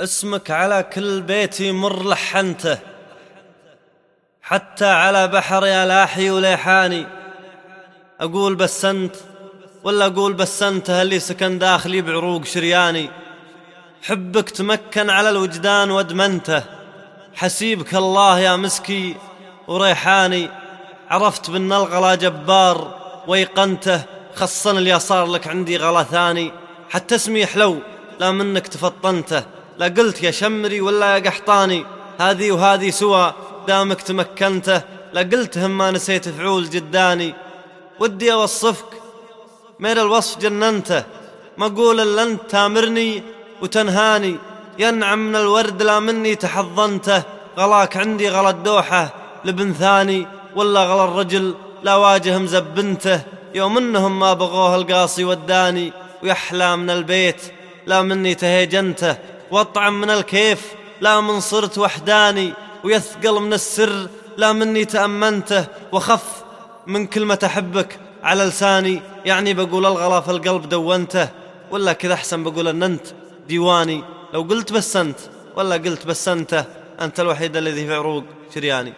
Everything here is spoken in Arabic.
اسمك على كل بيت يمر لحنته. حتى على بحر يا لاحي وليحاني. أقول بس أنت ولا أقول بس أنت اللي سكن داخلي بعروق شرياني. حبك تمكن على الوجدان وأدمنته. حسيبك الله يا مسكي وريحاني. عرفت بأن الغلا جبار ويقنته خصن اليسار لك عندي غلا ثاني. حتى اسمي حلو لا منك تفطنته. لا قلت يا شمري ولا يا قحطاني هذه وهذه سوى دامك تمكنته. لا قلتهم ما نسيت فعول جداني. ودي أوصفك مير الوصف جننته. ما أقول الا انت تامرني وتنهاني. ينعم من الورد لا مني تحضنته. غلاك عندي غلا الدوحة لبن ثاني ولا غلا الرجل لا واجه مزبنته يوم إنهم ما بغوه القاصي وداني ويحلى من البيت لا مني تهيجنته. واطعم من الكيف لا من صرت وحداني ويثقل من السر لا مني تأمنته وخف من كلمة أحبك على لساني. يعني بقول الغلا في القلب دونته ولا كذا أحسن بقول أن أنت ديواني. لو قلت بس أنت ولا قلت بس أنت أنت الوحيد الذي في عروق شرياني.